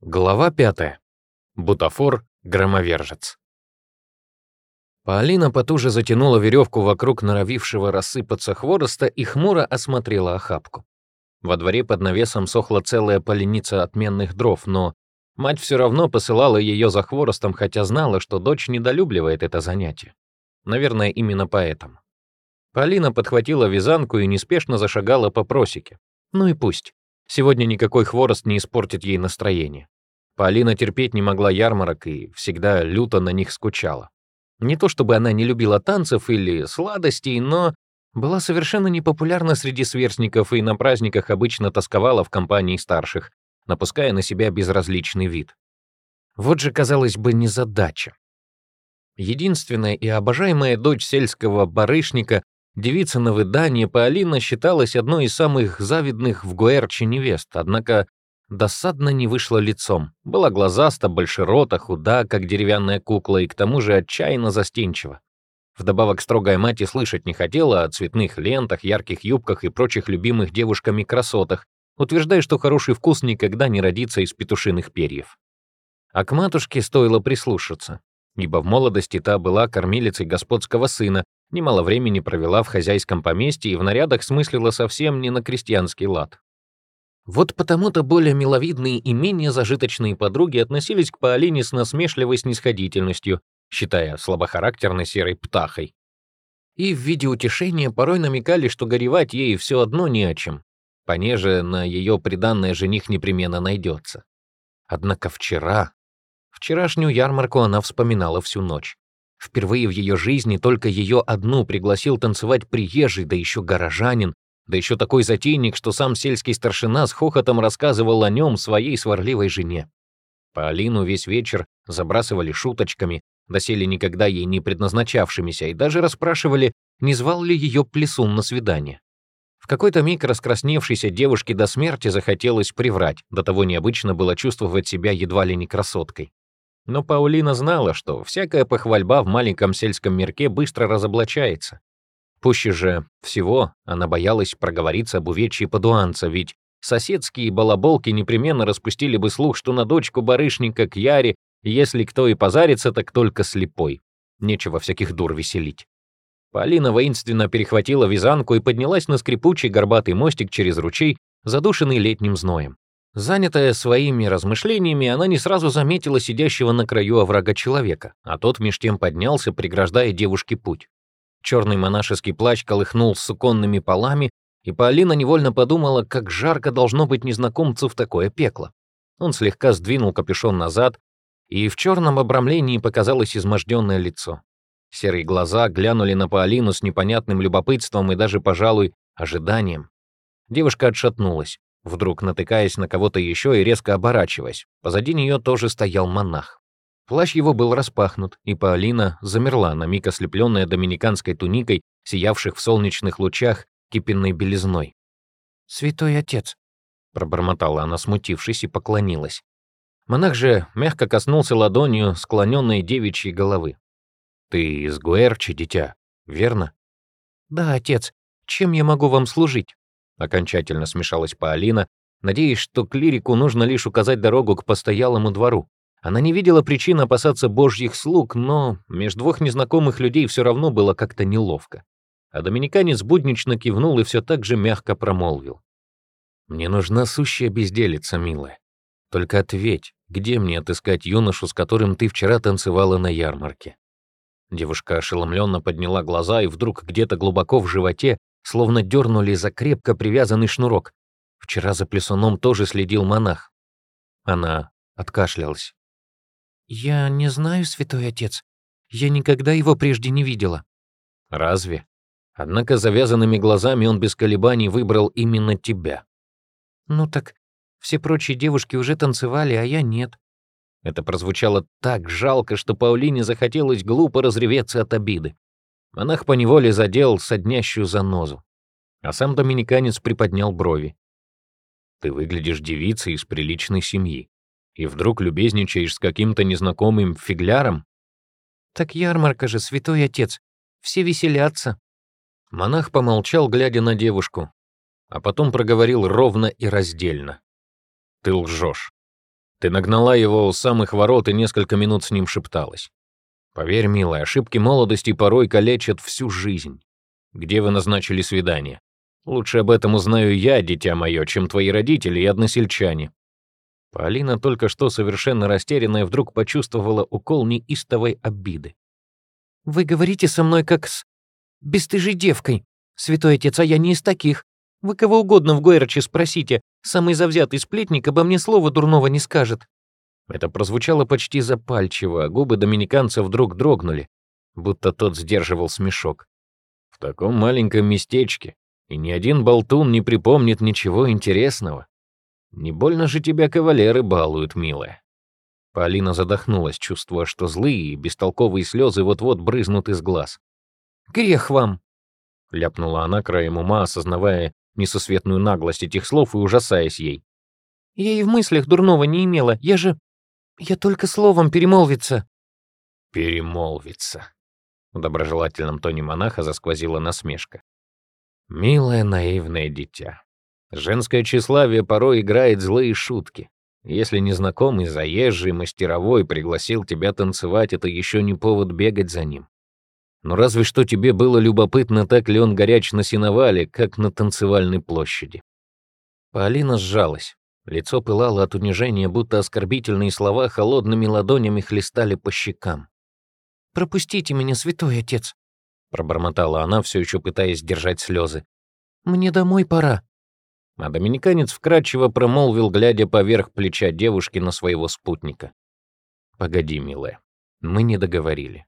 Глава пятая. Бутафор, громовержец. Полина потуже затянула веревку вокруг норовившего рассыпаться хвороста и хмуро осмотрела охапку. Во дворе под навесом сохла целая поленица отменных дров, но мать все равно посылала ее за хворостом, хотя знала, что дочь недолюбливает это занятие. Наверное, именно поэтому. Полина подхватила вязанку и неспешно зашагала по просеке. Ну и пусть. Сегодня никакой хворост не испортит ей настроение. Полина терпеть не могла ярмарок и всегда люто на них скучала. Не то чтобы она не любила танцев или сладостей, но была совершенно непопулярна среди сверстников и на праздниках обычно тосковала в компании старших, напуская на себя безразличный вид. Вот же, казалось бы, незадача. Единственная и обожаемая дочь сельского барышника Девица на выдание Паолина считалась одной из самых завидных в Гуэрче невест, однако досадно не вышла лицом. Была глазаста, большерота, худа, как деревянная кукла, и к тому же отчаянно застенчива. Вдобавок строгая мать и слышать не хотела о цветных лентах, ярких юбках и прочих любимых девушками красотах, утверждая, что хороший вкус никогда не родится из петушиных перьев. А к матушке стоило прислушаться, ибо в молодости та была кормилицей господского сына, немало времени провела в хозяйском поместье и в нарядах смыслила совсем не на крестьянский лад. Вот потому-то более миловидные и менее зажиточные подруги относились к Паолине с насмешливой снисходительностью, считая слабохарактерной серой птахой. И в виде утешения порой намекали, что горевать ей все одно не о чем, понеже на ее приданное жених непременно найдется. Однако вчера... Вчерашнюю ярмарку она вспоминала всю ночь. Впервые в ее жизни только ее одну пригласил танцевать приезжий, да еще горожанин, да еще такой затейник, что сам сельский старшина с хохотом рассказывал о нем своей сварливой жене. По Алину весь вечер забрасывали шуточками, доселе никогда ей не предназначавшимися, и даже расспрашивали, не звал ли ее плесун на свидание. В какой-то миг раскрасневшейся девушке до смерти захотелось приврать, до того необычно было чувствовать себя едва ли не красоткой. Но Паулина знала, что всякая похвальба в маленьком сельском мирке быстро разоблачается. Пуще же всего она боялась проговориться об увечье подуанца, ведь соседские балаболки непременно распустили бы слух, что на дочку барышника к Яре, если кто и позарится, так только слепой. Нечего всяких дур веселить. Полина воинственно перехватила вязанку и поднялась на скрипучий горбатый мостик через ручей, задушенный летним зноем. Занятая своими размышлениями, она не сразу заметила сидящего на краю оврага человека, а тот меж тем поднялся, преграждая девушке путь. Черный монашеский плащ колыхнул с суконными полами, и Полина невольно подумала, как жарко должно быть незнакомцу в такое пекло. Он слегка сдвинул капюшон назад, и в черном обрамлении показалось изможденное лицо. Серые глаза глянули на Полину с непонятным любопытством и даже, пожалуй, ожиданием. Девушка отшатнулась вдруг натыкаясь на кого-то еще и резко оборачиваясь. Позади нее тоже стоял монах. Плащ его был распахнут, и Паолина замерла, на миг ослепленная доминиканской туникой, сиявших в солнечных лучах кипенной белизной. «Святой отец», — пробормотала она, смутившись, и поклонилась. Монах же мягко коснулся ладонью склоненной девичьей головы. «Ты из Гуэрчи, дитя, верно?» «Да, отец. Чем я могу вам служить?» Окончательно смешалась Паолина, надеясь, что клирику нужно лишь указать дорогу к постоялому двору. Она не видела причин опасаться божьих слуг, но между двух незнакомых людей все равно было как-то неловко. А доминиканец буднично кивнул и все так же мягко промолвил. «Мне нужна сущая безделица, милая. Только ответь, где мне отыскать юношу, с которым ты вчера танцевала на ярмарке?» Девушка ошеломленно подняла глаза, и вдруг где-то глубоко в животе словно дернули за крепко привязанный шнурок. Вчера за плесуном тоже следил монах. Она откашлялась. «Я не знаю, святой отец. Я никогда его прежде не видела». «Разве?» Однако завязанными глазами он без колебаний выбрал именно тебя. «Ну так все прочие девушки уже танцевали, а я нет». Это прозвучало так жалко, что Паулине захотелось глупо разреветься от обиды. Монах поневоле задел соднящую занозу. А сам доминиканец приподнял брови. «Ты выглядишь девицей из приличной семьи, и вдруг любезничаешь с каким-то незнакомым фигляром?» «Так ярмарка же, святой отец, все веселятся». Монах помолчал, глядя на девушку, а потом проговорил ровно и раздельно. «Ты лжешь. Ты нагнала его у самых ворот и несколько минут с ним шепталась. Поверь, милая, ошибки молодости порой калечат всю жизнь. Где вы назначили свидание? Лучше об этом узнаю я, дитя мое, чем твои родители и односельчане. Полина, только что совершенно растерянная, вдруг почувствовала укол неистовой обиды. «Вы говорите со мной как с бесстыжей девкой. Святой отец, а я не из таких. Вы кого угодно в Гойраче спросите, самый завзятый сплетник обо мне слова дурного не скажет». Это прозвучало почти запальчиво, а губы доминиканца вдруг дрогнули, будто тот сдерживал смешок. В таком маленьком местечке и ни один болтун не припомнит ничего интересного. Не больно же тебя кавалеры балуют, милая. Полина задохнулась, чувствуя, что злые и бестолковые слезы вот-вот брызнут из глаз. «Грех вам!» — ляпнула она краем ума, осознавая несусветную наглость этих слов и ужасаясь ей. «Я и в мыслях дурного не имела. Я же... Я только словом перемолвиться». «Перемолвиться», — в доброжелательном тоне монаха засквозила насмешка. «Милое наивное дитя, женское тщеславие порой играет злые шутки. Если незнакомый заезжий мастеровой пригласил тебя танцевать, это еще не повод бегать за ним. Но разве что тебе было любопытно, так ли он горяч на сеновале, как на танцевальной площади. Полина сжалась. Лицо пылало от унижения, будто оскорбительные слова холодными ладонями хлестали по щекам. «Пропустите меня, святой отец», — пробормотала она, все еще пытаясь держать слезы. «Мне домой пора». А доминиканец вкрадчиво промолвил, глядя поверх плеча девушки на своего спутника. «Погоди, милая, мы не договорили.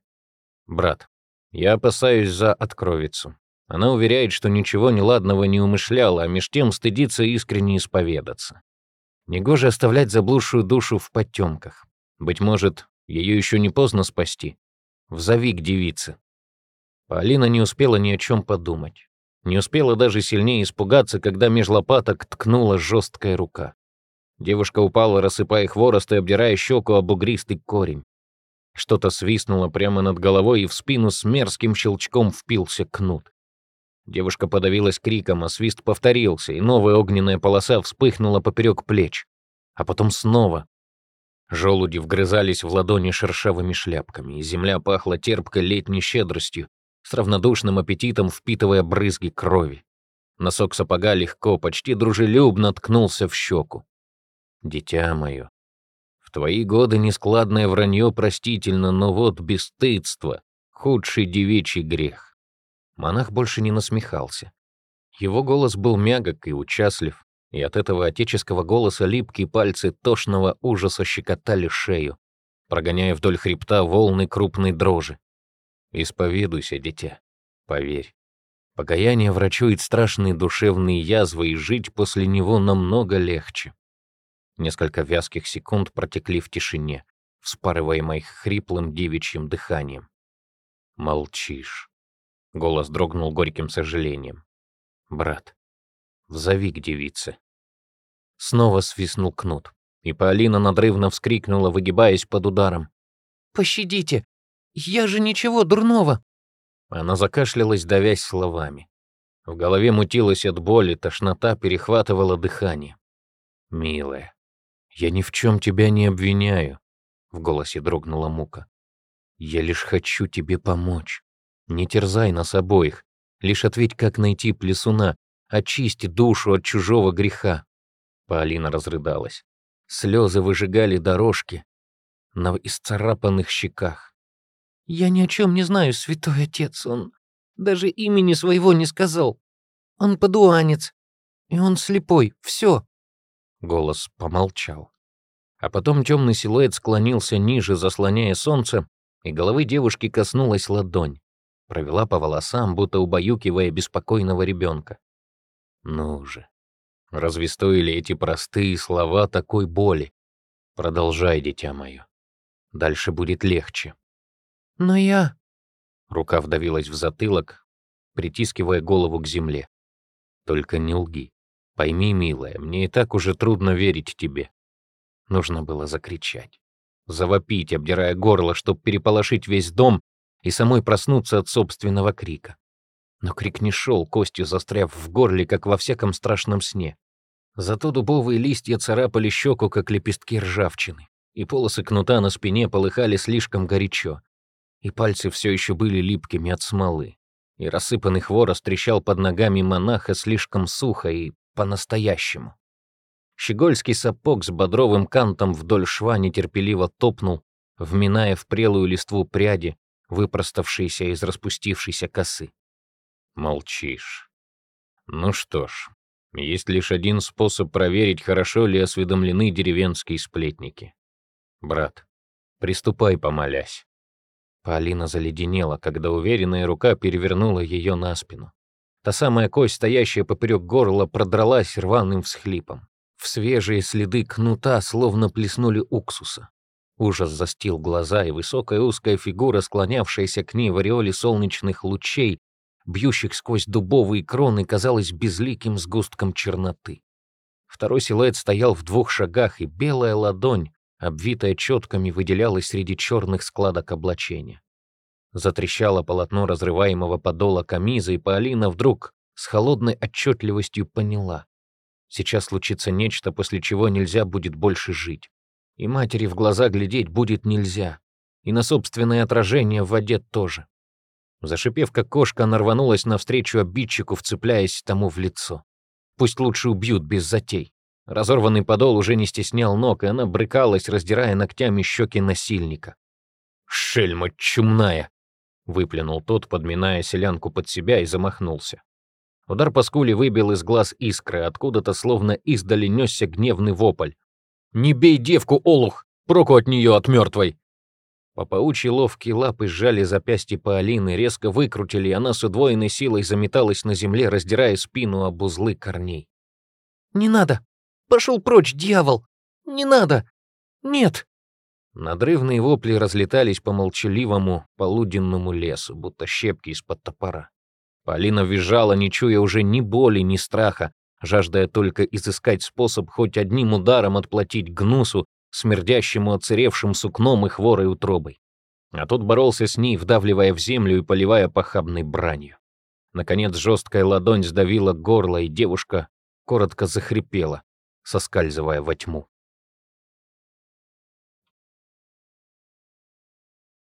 Брат, я опасаюсь за откровицу. Она уверяет, что ничего неладного не умышляла, а меж тем стыдится искренне исповедаться. Негоже оставлять заблудшую душу в потемках. Быть может, ее еще не поздно спасти. Взови к девице. Полина не успела ни о чем подумать. Не успела даже сильнее испугаться, когда меж лопаток ткнула жесткая рука. Девушка упала, рассыпая хворост и обдирая щеку об бугристый корень. Что-то свистнуло прямо над головой, и в спину с мерзким щелчком впился кнут. Девушка подавилась криком, а свист повторился, и новая огненная полоса вспыхнула поперек плеч. А потом снова. Желуди вгрызались в ладони шершавыми шляпками, и земля пахла терпкой летней щедростью, с равнодушным аппетитом впитывая брызги крови. Носок сапога легко, почти дружелюбно ткнулся в щеку. «Дитя мое, в твои годы нескладное вранье простительно, но вот бесстыдство — худший девичий грех. Монах больше не насмехался. Его голос был мягок и участлив, и от этого отеческого голоса липкие пальцы тошного ужаса щекотали шею, прогоняя вдоль хребта волны крупной дрожи. «Исповедуйся, дитя, поверь. Покаяние врачует страшные душевные язвы, и жить после него намного легче. Несколько вязких секунд протекли в тишине, вспарываемой хриплым девичьим дыханием. «Молчишь». Голос дрогнул горьким сожалением. «Брат, взови к девице». Снова свистнул кнут, и Полина надрывно вскрикнула, выгибаясь под ударом. «Пощадите! Я же ничего дурного!» Она закашлялась, давясь словами. В голове мутилась от боли, тошнота перехватывала дыхание. «Милая, «Я ни в чем тебя не обвиняю», — в голосе дрогнула мука. «Я лишь хочу тебе помочь. Не терзай нас обоих. Лишь ответь, как найти плесуна, очисти душу от чужого греха». Полина разрыдалась. Слезы выжигали дорожки на исцарапанных щеках. «Я ни о чем не знаю, святой отец. Он даже имени своего не сказал. Он подуанец, и он слепой. Все. Голос помолчал. А потом темный силуэт склонился ниже, заслоняя солнце, и головы девушки коснулась ладонь. Провела по волосам, будто убаюкивая беспокойного ребенка. Ну же, разве стоили эти простые слова такой боли? Продолжай, дитя мое. Дальше будет легче. Но я... Рука вдавилась в затылок, притискивая голову к земле. Только не лги. Пойми, милая, мне и так уже трудно верить тебе. Нужно было закричать, завопить, обдирая горло, чтобы переполошить весь дом и самой проснуться от собственного крика. Но крик не шел, костью застряв в горле, как во всяком страшном сне. Зато дубовые листья царапали щеку, как лепестки ржавчины, и полосы кнута на спине полыхали слишком горячо, и пальцы все еще были липкими от смолы, и рассыпанный хворост трещал под ногами монаха слишком сухо и по-настоящему. Щегольский сапог с бодровым кантом вдоль шва нетерпеливо топнул, вминая в прелую листву пряди, выпроставшиеся из распустившейся косы. Молчишь. Ну что ж, есть лишь один способ проверить, хорошо ли осведомлены деревенские сплетники. Брат, приступай, помолясь. Полина заледенела, когда уверенная рука перевернула ее на спину. Та самая кость, стоящая поперек горла, продралась рваным всхлипом. В свежие следы кнута словно плеснули уксуса. Ужас застил глаза, и высокая узкая фигура, склонявшаяся к ней в ореоле солнечных лучей, бьющих сквозь дубовые кроны, казалась безликим сгустком черноты. Второй силуэт стоял в двух шагах, и белая ладонь, обвитая четками, выделялась среди черных складок облачения. Затрещало полотно разрываемого подола камиза, и Полина вдруг с холодной отчетливостью поняла. Сейчас случится нечто, после чего нельзя будет больше жить. И матери в глаза глядеть будет нельзя. И на собственное отражение в воде тоже. Зашипев, как кошка, она рванулась навстречу обидчику, вцепляясь тому в лицо. Пусть лучше убьют без затей. Разорванный подол уже не стеснял ног, и она брыкалась, раздирая ногтями щеки насильника. «Шельма чумная!» — выплюнул тот, подминая селянку под себя, и замахнулся. Удар по скуле выбил из глаз искры, откуда-то словно издали несся гневный вопль. «Не бей девку, олух! Проку от нее, от мертвой!» По паучьи ловкие лапы сжали запястье Паолины, резко выкрутили, и она с удвоенной силой заметалась на земле, раздирая спину об узлы корней. «Не надо! Пошел прочь, дьявол! Не надо! Нет!» Надрывные вопли разлетались по молчаливому полуденному лесу, будто щепки из-под топора. Полина визжала, не чуя уже ни боли, ни страха, жаждая только изыскать способ хоть одним ударом отплатить гнусу, смердящему оцаревшим сукном и хворой утробой. А тот боролся с ней, вдавливая в землю и поливая похабной бранью. Наконец жесткая ладонь сдавила горло, и девушка коротко захрипела, соскальзывая во тьму.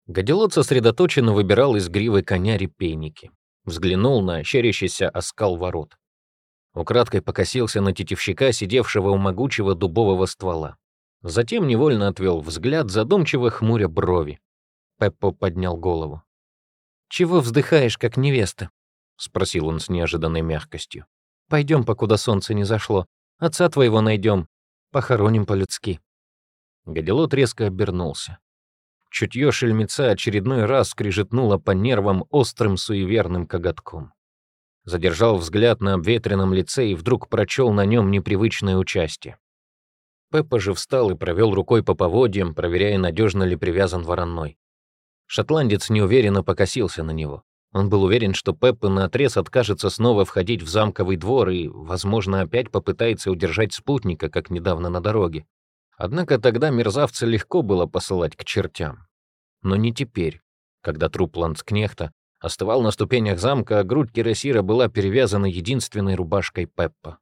Гадилот сосредоточенно выбирал из гривы коня репейники. Взглянул на щерящийся оскал ворот. Украдкой покосился на тетивщика, сидевшего у могучего дубового ствола. Затем невольно отвел взгляд, задумчиво хмуря брови. Пеппо поднял голову. «Чего вздыхаешь, как невеста?» — спросил он с неожиданной мягкостью. «Пойдем, покуда солнце не зашло. Отца твоего найдем. Похороним по-людски». Гадилот резко обернулся. Чутье шельмеца очередной раз скрижетнуло по нервам острым суеверным коготком. Задержал взгляд на обветренном лице и вдруг прочел на нем непривычное участие. Пеппа же встал и провел рукой по поводьям, проверяя, надежно ли привязан вороной. Шотландец неуверенно покосился на него. Он был уверен, что Пеппа наотрез откажется снова входить в замковый двор и, возможно, опять попытается удержать спутника, как недавно на дороге. Однако тогда мерзавца легко было посылать к чертям. Но не теперь, когда труп ландскнехта остывал на ступенях замка, а грудь кирасира была перевязана единственной рубашкой Пеппа.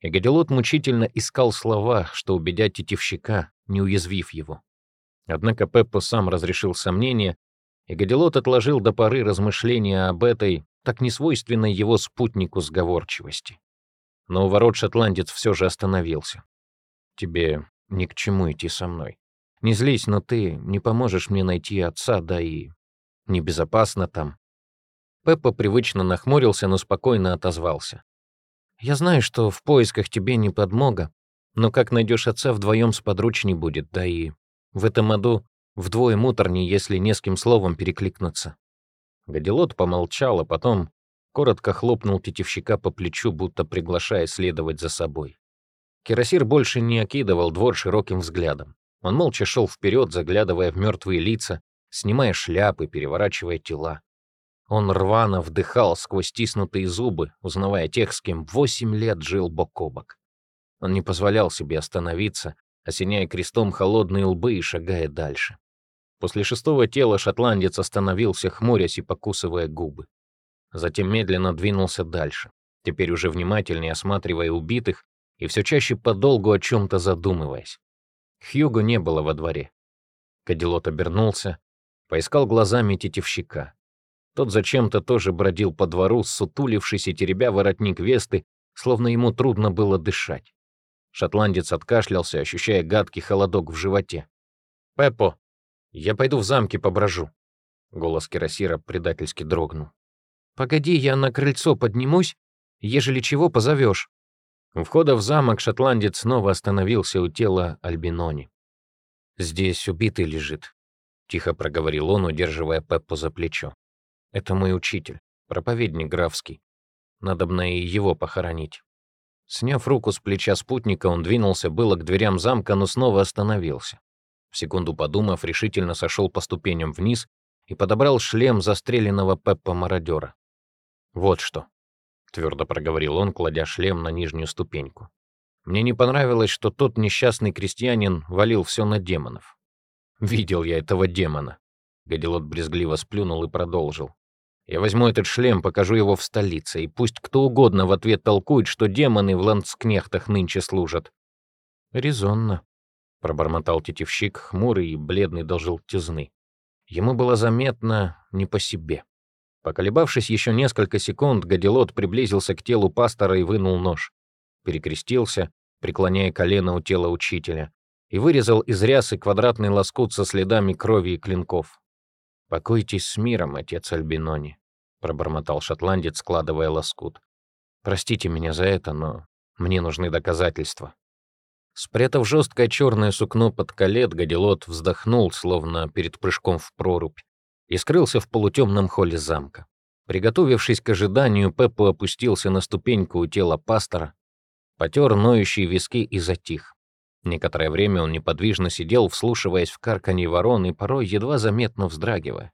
И Гадилот мучительно искал слова, что убедят тетивщика, не уязвив его. Однако Пеппо сам разрешил сомнения, и Гадилот отложил до поры размышления об этой, так несвойственной его спутнику сговорчивости. Но у ворот шотландец все же остановился. «Тебе ни к чему идти со мной. Не злись, но ты не поможешь мне найти отца, да и небезопасно там». Пеппа привычно нахмурился, но спокойно отозвался. Я знаю, что в поисках тебе не подмога, но как найдешь отца, вдвоем сподручней будет, да и в этом аду вдвое муторней, если не с кем словом перекликнуться». Гадилот помолчал, а потом коротко хлопнул тетивщика по плечу, будто приглашая следовать за собой. Кирасир больше не окидывал двор широким взглядом. Он молча шел вперед, заглядывая в мертвые лица, снимая шляпы, переворачивая тела. Он рвано вдыхал сквозь стиснутые зубы, узнавая тех, с кем восемь лет жил бок о бок. Он не позволял себе остановиться, осеняя крестом холодные лбы и шагая дальше. После шестого тела шотландец остановился, хмурясь и покусывая губы. Затем медленно двинулся дальше, теперь уже внимательнее осматривая убитых и все чаще подолгу о чем-то задумываясь. Хьюго не было во дворе. Кадилот обернулся, поискал глазами тетевщика. Тот зачем-то тоже бродил по двору, сутулившись и теребя воротник весты, словно ему трудно было дышать. Шотландец откашлялся, ощущая гадкий холодок в животе. «Пеппо, я пойду в замке поброжу». Голос Кирасира предательски дрогнул. «Погоди, я на крыльцо поднимусь, ежели чего позовешь». У входа в замок шотландец снова остановился у тела Альбинони. «Здесь убитый лежит», — тихо проговорил он, удерживая Пеппо за плечо. «Это мой учитель, проповедник графский. Надобно и его похоронить». Сняв руку с плеча спутника, он двинулся было к дверям замка, но снова остановился. Секунду подумав, решительно сошел по ступеням вниз и подобрал шлем застреленного Пеппа-мародера. «Вот что», — твердо проговорил он, кладя шлем на нижнюю ступеньку. «Мне не понравилось, что тот несчастный крестьянин валил все на демонов. Видел я этого демона». Гадилот брезгливо сплюнул и продолжил. «Я возьму этот шлем, покажу его в столице, и пусть кто угодно в ответ толкует, что демоны в ландскнехтах нынче служат». «Резонно», — пробормотал тетивщик, хмурый и бледный до желтизны. Ему было заметно не по себе. Поколебавшись еще несколько секунд, Гадилот приблизился к телу пастора и вынул нож. Перекрестился, преклоняя колено у тела учителя, и вырезал из рясы квадратный лоскут со следами крови и клинков. «Покойтесь с миром, отец Альбинони», — пробормотал шотландец, складывая лоскут. «Простите меня за это, но мне нужны доказательства». Спрятав жесткое черное сукно под колет, Гадилот вздохнул, словно перед прыжком в прорубь, и скрылся в полутемном холле замка. Приготовившись к ожиданию, Пеппо опустился на ступеньку у тела пастора, потер ноющие виски и затих. Некоторое время он неподвижно сидел, вслушиваясь в карканье ворон и порой едва заметно вздрагивая.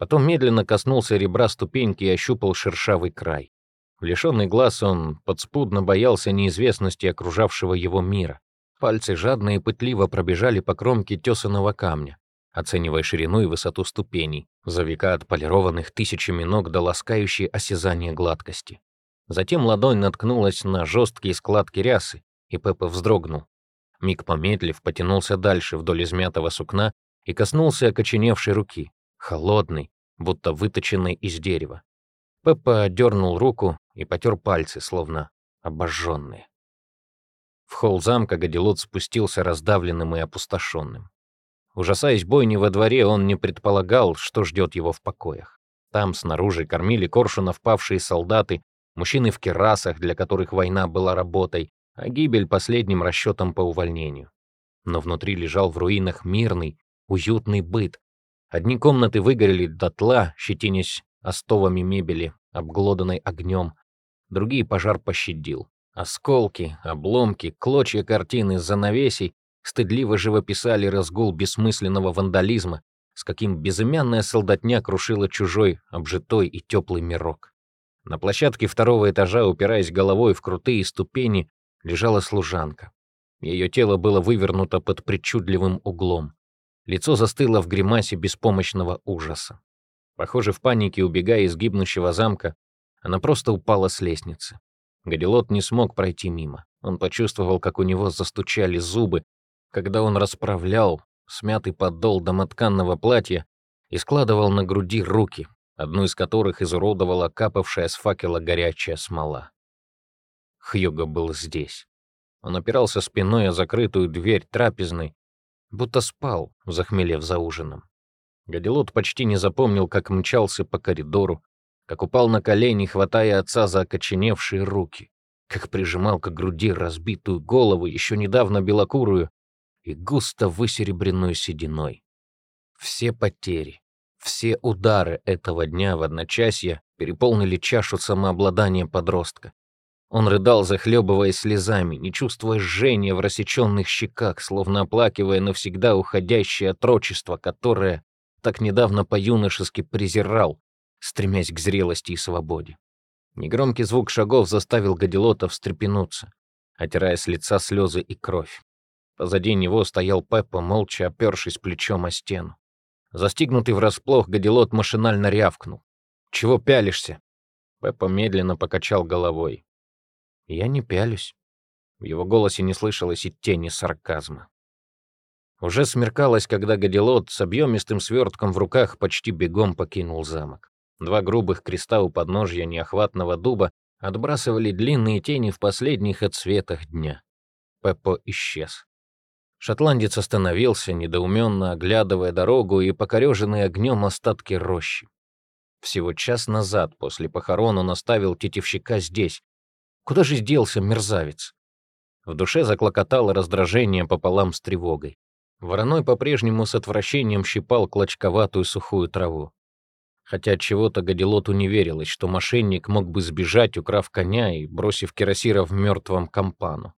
Потом медленно коснулся ребра ступеньки и ощупал шершавый край. Лишенный глаз он подспудно боялся неизвестности окружавшего его мира. Пальцы жадно и пытливо пробежали по кромке тесаного камня, оценивая ширину и высоту ступеней, за века отполированных тысячами ног до ласкающей осязания гладкости. Затем ладонь наткнулась на жесткие складки рясы, и Пеппа вздрогнул. Миг помедлив, потянулся дальше вдоль измятого сукна и коснулся окоченевшей руки, холодной, будто выточенной из дерева. Пеппа дернул руку и потер пальцы, словно обожженные. В холл замка Гадилот спустился раздавленным и опустошенным. Ужасаясь бойни во дворе, он не предполагал, что ждет его в покоях. Там снаружи кормили коршуна впавшие солдаты, мужчины в керасах, для которых война была работой, а гибель — последним расчетом по увольнению. Но внутри лежал в руинах мирный, уютный быт. Одни комнаты выгорели дотла, щетинясь остовами мебели, обглоданной огнем, другие пожар пощадил. Осколки, обломки, клочья картины занавесей стыдливо живописали разгул бессмысленного вандализма, с каким безымянная солдатня крушила чужой, обжитой и теплый мирок. На площадке второго этажа, упираясь головой в крутые ступени, лежала служанка. Ее тело было вывернуто под причудливым углом. Лицо застыло в гримасе беспомощного ужаса. Похоже, в панике, убегая из гибнущего замка, она просто упала с лестницы. Гадилот не смог пройти мимо. Он почувствовал, как у него застучали зубы, когда он расправлял смятый подол домотканного платья и складывал на груди руки, одну из которых изуродовала капавшая с факела горячая смола. Хьюго был здесь. Он опирался спиной о закрытую дверь трапезной, будто спал, захмелев за ужином. Гадилот почти не запомнил, как мчался по коридору, как упал на колени, хватая отца за окоченевшие руки, как прижимал к груди разбитую голову, еще недавно белокурую, и густо высеребренную сединой. Все потери, все удары этого дня в одночасье переполнили чашу самообладания подростка. Он рыдал, захлебываясь слезами, не чувствуя жжения в рассеченных щеках, словно оплакивая навсегда уходящее отрочество, которое так недавно по-юношески презирал, стремясь к зрелости и свободе. Негромкий звук шагов заставил Гадилота встрепенуться, отирая с лица слезы и кровь. Позади него стоял Пеппа, молча опершись плечом о стену. Застигнутый врасплох, Гадилот машинально рявкнул. «Чего пялишься?» Пеппа медленно покачал головой. «Я не пялюсь». В его голосе не слышалось и тени сарказма. Уже смеркалось, когда Гадилот с объемистым свертком в руках почти бегом покинул замок. Два грубых креста у подножья неохватного дуба отбрасывали длинные тени в последних отсветах дня. Пеппо исчез. Шотландец остановился, недоуменно оглядывая дорогу и покореженные огнем остатки рощи. Всего час назад, после похорон, он оставил тетивщика здесь. Куда же сделся мерзавец? В душе заклокотало раздражение пополам с тревогой. Вороной по-прежнему с отвращением щипал клочковатую сухую траву. Хотя от чего-то Гадилоту не верилось, что мошенник мог бы сбежать, украв коня и бросив кирасира в мертвом компану.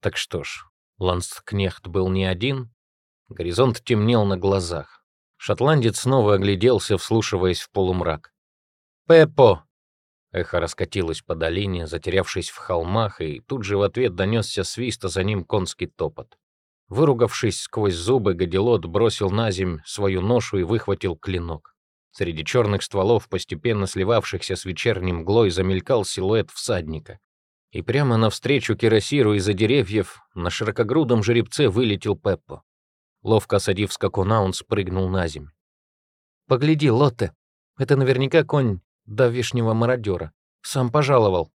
Так что ж, Ланскнехт был не один. Горизонт темнел на глазах. Шотландец снова огляделся, вслушиваясь в полумрак. «Пеппо!» Эхо раскатилось по долине, затерявшись в холмах, и тут же в ответ донесся свист, а за ним конский топот. Выругавшись сквозь зубы, Гадилот бросил на земь свою ношу и выхватил клинок. Среди черных стволов, постепенно сливавшихся с вечерним мглой, замелькал силуэт всадника. И прямо навстречу Кирасиру из-за деревьев на широкогрудом жеребце вылетел Пеппо. Ловко осадив скакуна, он спрыгнул на земь. «Погляди, Лотте, это наверняка конь давешнего мародера. Сам пожаловал».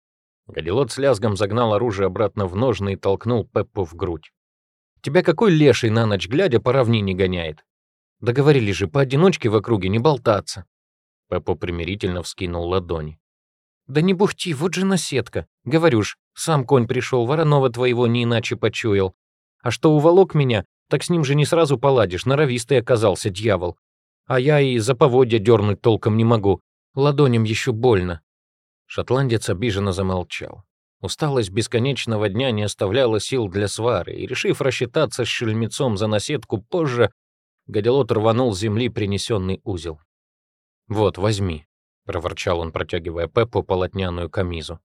Гадилот с лязгом загнал оружие обратно в ножны и толкнул Пеппо в грудь. Тебя какой леший на ночь глядя по равнине гоняет? Договорились же поодиночке в округе не болтаться. Пеппо примирительно вскинул ладони. Да не бухти, вот же наседка. Говорю ж, сам конь пришел, вороного твоего не иначе почуял. А что уволок меня, так с ним же не сразу поладишь, норовистый оказался дьявол. А я и за поводья дернуть толком не могу, ладоням еще больно. Шотландец обиженно замолчал. Усталость бесконечного дня не оставляла сил для свары, и, решив рассчитаться с шельмецом за наседку позже, Гадилот рванул с земли принесенный узел. «Вот, возьми», — проворчал он, протягивая Пеппу полотняную камизу.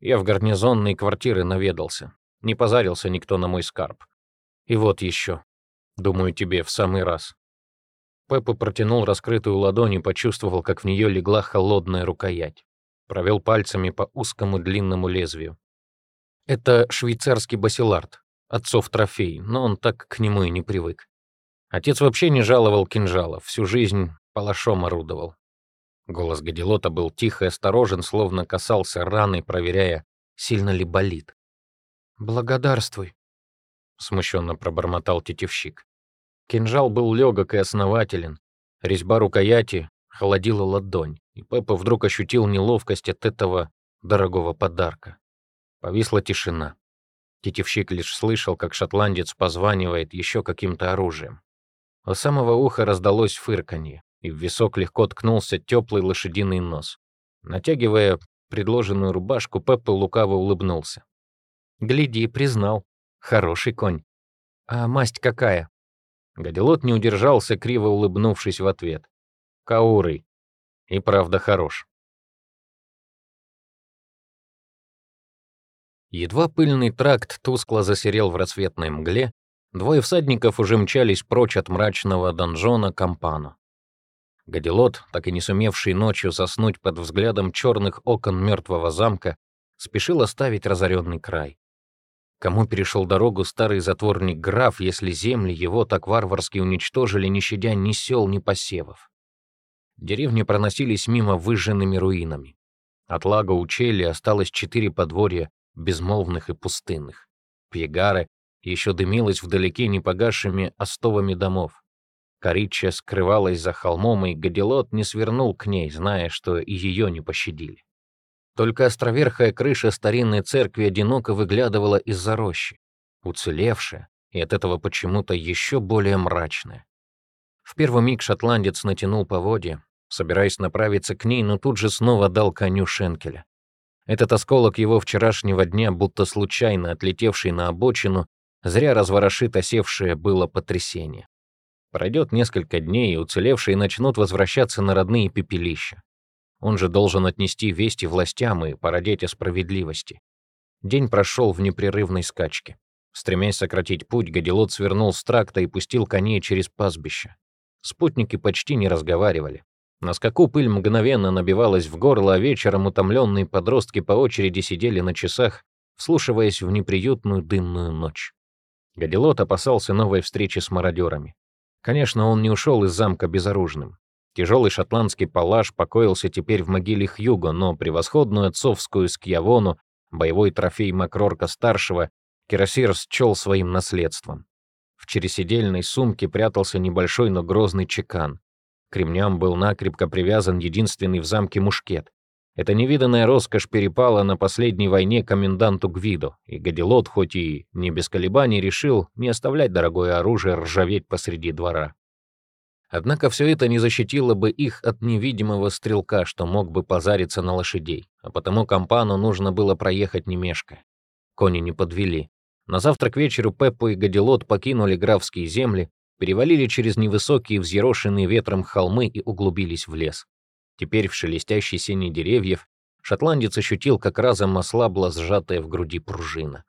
«Я в гарнизонные квартиры наведался. Не позарился никто на мой скарб. И вот еще. Думаю, тебе в самый раз». Пеппа протянул раскрытую ладонь и почувствовал, как в нее легла холодная рукоять провел пальцами по узкому длинному лезвию. Это швейцарский басилард, отцов трофей, но он так к нему и не привык. Отец вообще не жаловал кинжалов, всю жизнь палашом орудовал. Голос Гадилота был тих и осторожен, словно касался раны, проверяя, сильно ли болит. «Благодарствуй», — смущенно пробормотал тетивщик. Кинжал был легок и основателен. Резьба рукояти холодила ладонь, и Пеппа вдруг ощутил неловкость от этого дорогого подарка. Повисла тишина. Тетевщик лишь слышал, как шотландец позванивает еще каким-то оружием. У самого уха раздалось фырканье, и в висок легко ткнулся теплый лошадиный нос. Натягивая предложенную рубашку, Пеппа лукаво улыбнулся. «Гляди, признал. Хороший конь. А масть какая?» Гадилот не удержался, криво улыбнувшись в ответ. Каурый. И правда хорош. Едва пыльный тракт тускло засерел в рассветной мгле, двое всадников уже мчались прочь от мрачного донжона Кампану. Гадилот, так и не сумевший ночью заснуть под взглядом черных окон мертвого замка, спешил оставить разоренный край. Кому перешел дорогу старый затворник граф, если земли его так варварски уничтожили, не щадя ни сел, ни посевов? Деревни проносились мимо выжженными руинами. От лага Учели осталось четыре подворья, безмолвных и пустынных. Пьегары еще дымилась вдалеке непогасшими остовами домов. Корича скрывалась за холмом, и Гадилот не свернул к ней, зная, что и ее не пощадили. Только островерхая крыша старинной церкви одиноко выглядывала из-за рощи, уцелевшая и от этого почему-то еще более мрачная. В первый миг шотландец натянул поводья, собираясь направиться к ней, но тут же снова дал коню шенкеля. Этот осколок его вчерашнего дня, будто случайно отлетевший на обочину, зря разворошит осевшее было потрясение. Пройдет несколько дней, и уцелевшие начнут возвращаться на родные пепелища. Он же должен отнести вести властям и породеть о справедливости. День прошел в непрерывной скачке. Стремясь сократить путь, Гадилот свернул с тракта и пустил коней через пастбище. Спутники почти не разговаривали. На скаку пыль мгновенно набивалась в горло, а вечером утомленные подростки по очереди сидели на часах вслушиваясь в неприютную дымную ночь. Гадилот опасался новой встречи с мародерами. Конечно, он не ушел из замка безоружным. Тяжелый шотландский палаш покоился теперь в могиле Хьюго, но превосходную отцовскую скьявону, боевой трофей Макрорка-старшего, Кирасир счел своим наследством. В чересидельной сумке прятался небольшой, но грозный чекан. К был накрепко привязан единственный в замке мушкет. Эта невиданная роскошь перепала на последней войне коменданту Гвиду, и Гадилот, хоть и не без колебаний, решил не оставлять дорогое оружие ржаветь посреди двора. Однако все это не защитило бы их от невидимого стрелка, что мог бы позариться на лошадей, а потому компану нужно было проехать не мешкая. Кони не подвели. На завтра к вечеру Пеппо и Гадилот покинули графские земли, перевалили через невысокие взъерошенные ветром холмы и углубились в лес. Теперь в шелестящей синей деревьев шотландец ощутил, как разом ослабла сжатая в груди пружина.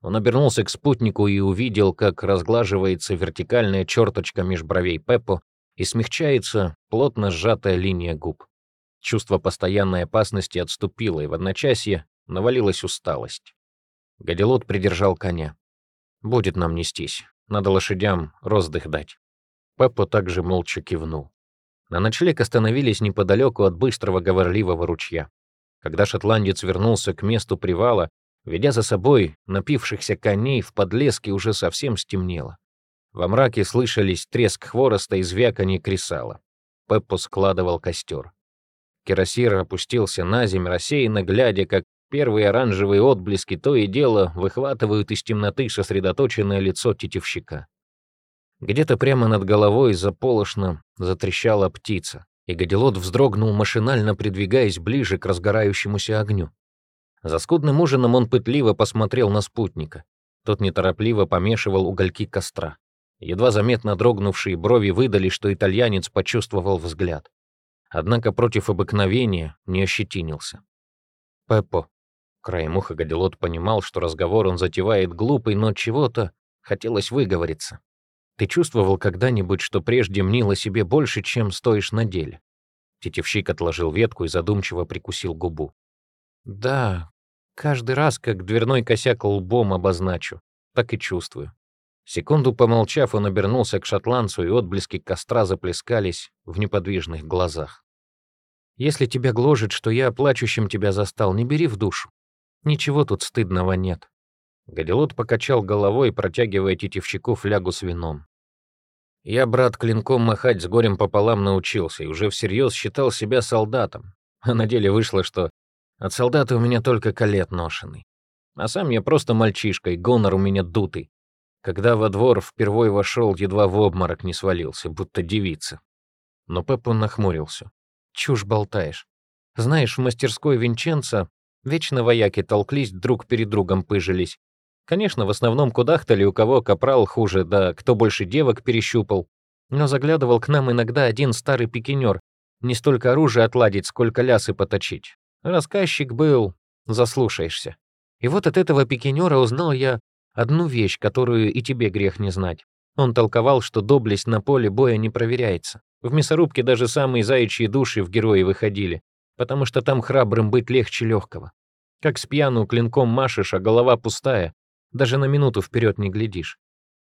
Он обернулся к спутнику и увидел, как разглаживается вертикальная черточка меж бровей Пеппо и смягчается плотно сжатая линия губ. Чувство постоянной опасности отступило, и в одночасье навалилась усталость. Гадилот придержал коня. «Будет нам нестись. Надо лошадям роздых дать». Пеппо также молча кивнул. На ночлег остановились неподалеку от быстрого говорливого ручья. Когда шотландец вернулся к месту привала, ведя за собой напившихся коней, в подлеске уже совсем стемнело. Во мраке слышались треск хвороста и звяканье кресала. Пеппо складывал костер. Кирасир опустился на землю, рассеянно глядя, как первые оранжевые отблески то и дело выхватывают из темноты сосредоточенное лицо тетивщика. Где-то прямо над головой заполошно затрещала птица, и Гадилот вздрогнул, машинально придвигаясь ближе к разгорающемуся огню. За скудным ужином он пытливо посмотрел на спутника. Тот неторопливо помешивал угольки костра. Едва заметно дрогнувшие брови выдали, что итальянец почувствовал взгляд. Однако против обыкновения не ощетинился. «Пеппо». Краем уха Гадилот понимал, что разговор он затевает глупый, но чего-то хотелось выговориться. Ты чувствовал когда-нибудь, что прежде мнил о себе больше, чем стоишь на деле?» Тетевщик отложил ветку и задумчиво прикусил губу. «Да, каждый раз, как дверной косяк лбом обозначу, так и чувствую». Секунду помолчав, он обернулся к шотландцу, и отблески костра заплескались в неподвижных глазах. «Если тебя гложет, что я плачущим тебя застал, не бери в душу. Ничего тут стыдного нет. Гадилот покачал головой, протягивая тетивщику флягу с вином. Я, брат, клинком махать с горем пополам научился и уже всерьез считал себя солдатом. А на деле вышло, что от солдата у меня только колет ношеный. А сам я просто мальчишка, и гонор у меня дутый. Когда во двор впервой вошел, едва в обморок не свалился, будто девица. Но Пеппо нахмурился. Чушь болтаешь. Знаешь, в мастерской Винченца вечно вояки толклись, друг перед другом пыжились. Конечно, в основном кудахтали, у кого капрал хуже, да кто больше девок перещупал. Но заглядывал к нам иногда один старый пикинер. Не столько оружие отладить, сколько лясы поточить. Рассказчик был, заслушаешься. И вот от этого пикинера узнал я одну вещь, которую и тебе грех не знать. Он толковал, что доблесть на поле боя не проверяется. В мясорубке даже самые заячьи души в герои выходили, потому что там храбрым быть легче легкого. Как с пьяну клинком машешь, а голова пустая, даже на минуту вперед не глядишь.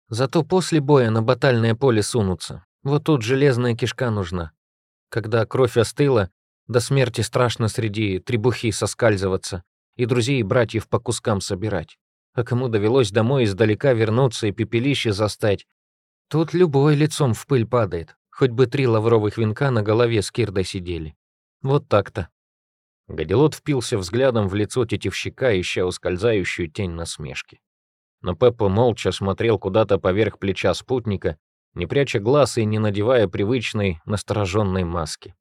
Зато после боя на батальное поле сунутся. Вот тут железная кишка нужна. Когда кровь остыла, до смерти страшно среди требухи соскальзываться и друзей и братьев по кускам собирать. А кому довелось домой издалека вернуться и пепелище застать, тут любой лицом в пыль падает, хоть бы три лавровых венка на голове с кирдой сидели. Вот так-то. Гадилот впился взглядом в лицо тетивщика, ища ускользающую тень насмешки но Пеппа молча смотрел куда-то поверх плеча спутника, не пряча глаз и не надевая привычной настороженной маски.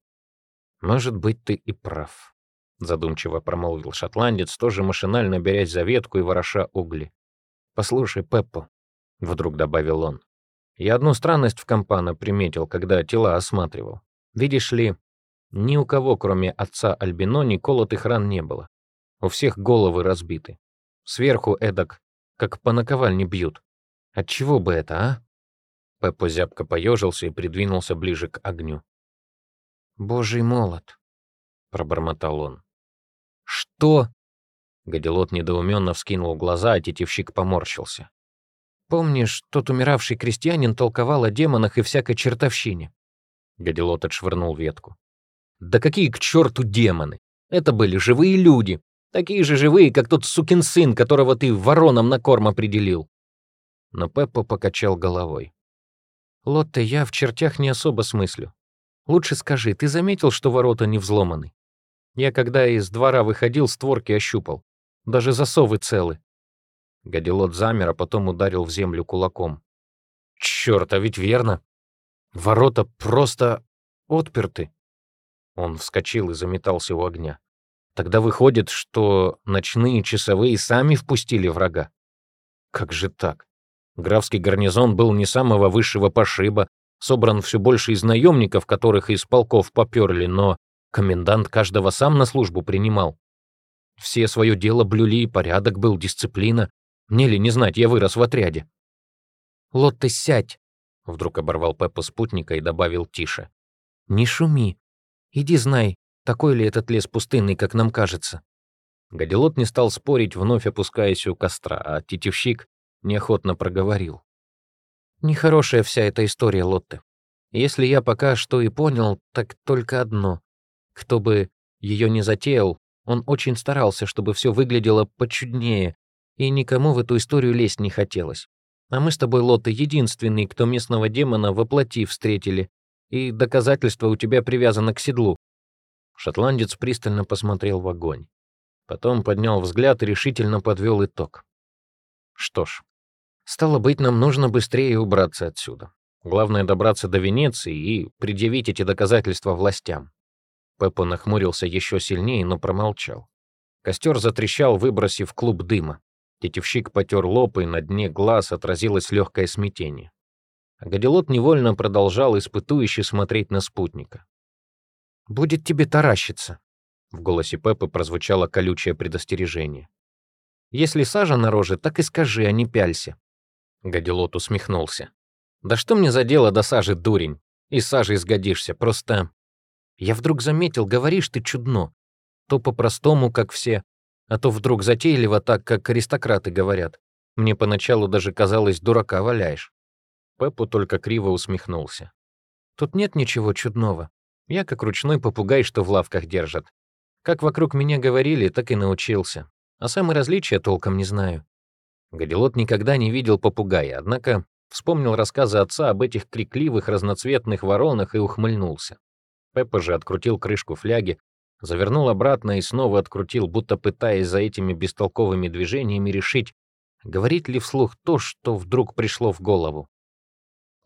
«Может быть, ты и прав», — задумчиво промолвил шотландец, тоже машинально берясь за ветку и вороша угли. «Послушай, Пеппо», — вдруг добавил он, — «я одну странность в компана приметил, когда тела осматривал. Видишь ли, ни у кого, кроме отца Альбинони, колотых ран не было. У всех головы разбиты. Сверху эдак как по наковальне бьют. Отчего бы это, а?» Пеппо зябко поежился и придвинулся ближе к огню. «Божий молот», — пробормотал он. «Что?» Гадилот недоуменно вскинул глаза, а тетивщик поморщился. «Помнишь, тот умиравший крестьянин толковал о демонах и всякой чертовщине?» Гадилот отшвырнул ветку. «Да какие к черту демоны? Это были живые люди, такие же живые, как тот сукин сын, которого ты вороном на корм определил». Но Пеппа покачал головой. «Лотте, я в чертях не особо смыслю. Лучше скажи, ты заметил, что ворота не взломаны? Я, когда из двора выходил, створки ощупал. Даже засовы целы». Гадилот замер, а потом ударил в землю кулаком. «Чёрт, а ведь верно. Ворота просто отперты». Он вскочил и заметался у огня. Тогда выходит, что ночные часовые сами впустили врага. Как же так? Графский гарнизон был не самого высшего пошиба, собран все больше из наемников, которых из полков поперли, но комендант каждого сам на службу принимал. Все свое дело блюли, порядок был, дисциплина. Мне ли не знать, я вырос в отряде. «Лотте, сядь!» — вдруг оборвал Пеппа спутника и добавил тише. «Не шуми. Иди знай, такой ли этот лес пустынный, как нам кажется». Гадилот не стал спорить, вновь опускаясь у костра, а тетивщик неохотно проговорил. Нехорошая вся эта история, Лотте. Если я пока что и понял, так только одно. Кто бы ее не затеял, он очень старался, чтобы все выглядело почуднее, и никому в эту историю лезть не хотелось. А мы с тобой, Лотте, единственный, кто местного демона воплоти встретили, и доказательство у тебя привязано к седлу». Шотландец пристально посмотрел в огонь. Потом поднял взгляд и решительно подвел итог. «Что ж, Стало быть, нам нужно быстрее убраться отсюда. Главное добраться до Венеции и предъявить эти доказательства властям. Пеппо нахмурился еще сильнее, но промолчал. Костер затрещал, выбросив клуб дыма. Тетевщик потер лоб, и на дне глаз отразилось легкое смятение. А Гадилот невольно продолжал испытующе смотреть на спутника. «Будет тебе таращиться», — в голосе Пеппы прозвучало колючее предостережение. «Если сажа на роже, так и скажи, а не пялься. Гадилот усмехнулся. «Да что мне за дело до сажи, дурень? И сажей сгодишься, просто...» Я вдруг заметил, говоришь ты чудно. То по-простому, как все, а то вдруг затейливо так, как аристократы говорят. Мне поначалу даже казалось, дурака валяешь. Пеппу только криво усмехнулся. Тут нет ничего чудного. Я как ручной попугай, что в лавках держат. Как вокруг меня говорили, так и научился. А самые различия толком не знаю. Гадилот никогда не видел попугая, однако вспомнил рассказы отца об этих крикливых разноцветных воронах и ухмыльнулся. Пеппа же открутил крышку фляги, завернул обратно и снова открутил, будто пытаясь за этими бестолковыми движениями решить, говорить ли вслух то, что вдруг пришло в голову.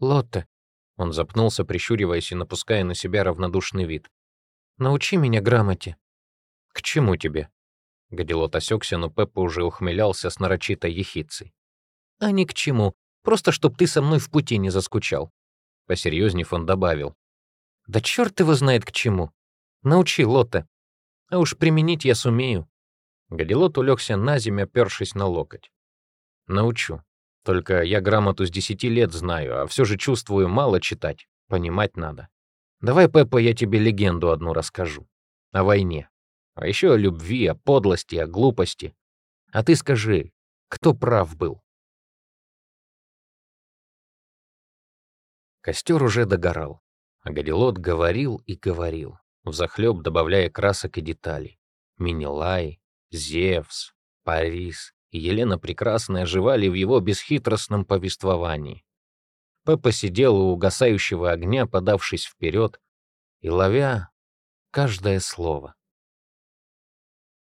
«Лотте», — он запнулся, прищуриваясь и напуская на себя равнодушный вид. «Научи меня грамоте». «К чему тебе?» Гадилот осекся, но Пеппа уже ухмылялся с нарочитой ехицей. «А ни к чему. Просто чтоб ты со мной в пути не заскучал». Посерьезнев он добавил. «Да черт его знает к чему. Научи, Лотте. А уж применить я сумею». Гадилот улегся на землю, опершись на локоть. «Научу. Только я грамоту с десяти лет знаю, а все же чувствую мало читать. Понимать надо. Давай, Пеппа, я тебе легенду одну расскажу. О войне. А еще о любви, о подлости, о глупости. А ты скажи, кто прав был? Костер уже догорал, а Гадилот говорил и говорил, взахлеб добавляя красок и деталей. Минилай, Зевс, Парис и Елена Прекрасная оживали в его бесхитростном повествовании. Пеппа сидел у угасающего огня, подавшись вперед, и ловя каждое слово.